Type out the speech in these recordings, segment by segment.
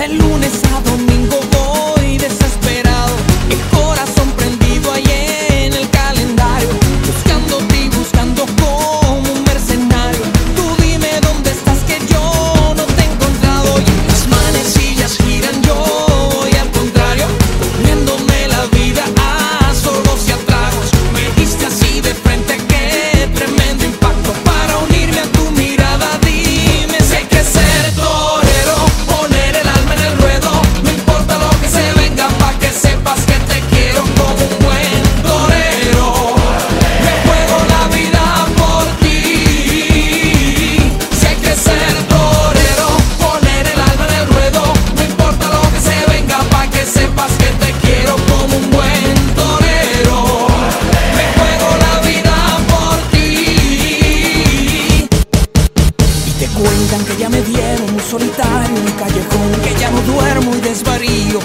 de lunes a domingo.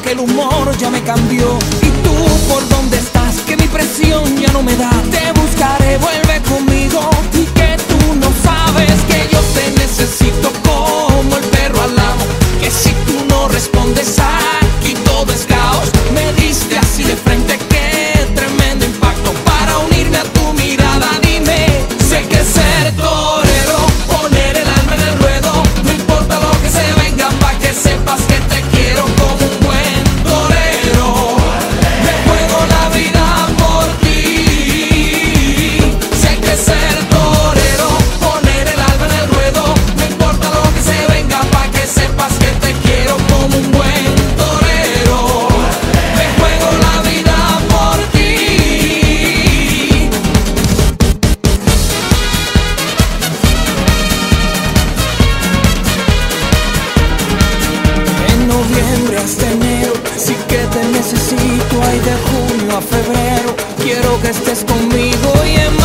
Que el humor ya me cambió. Y tú por dónde estás, que mi presión ya no me da. que estés conmigo y en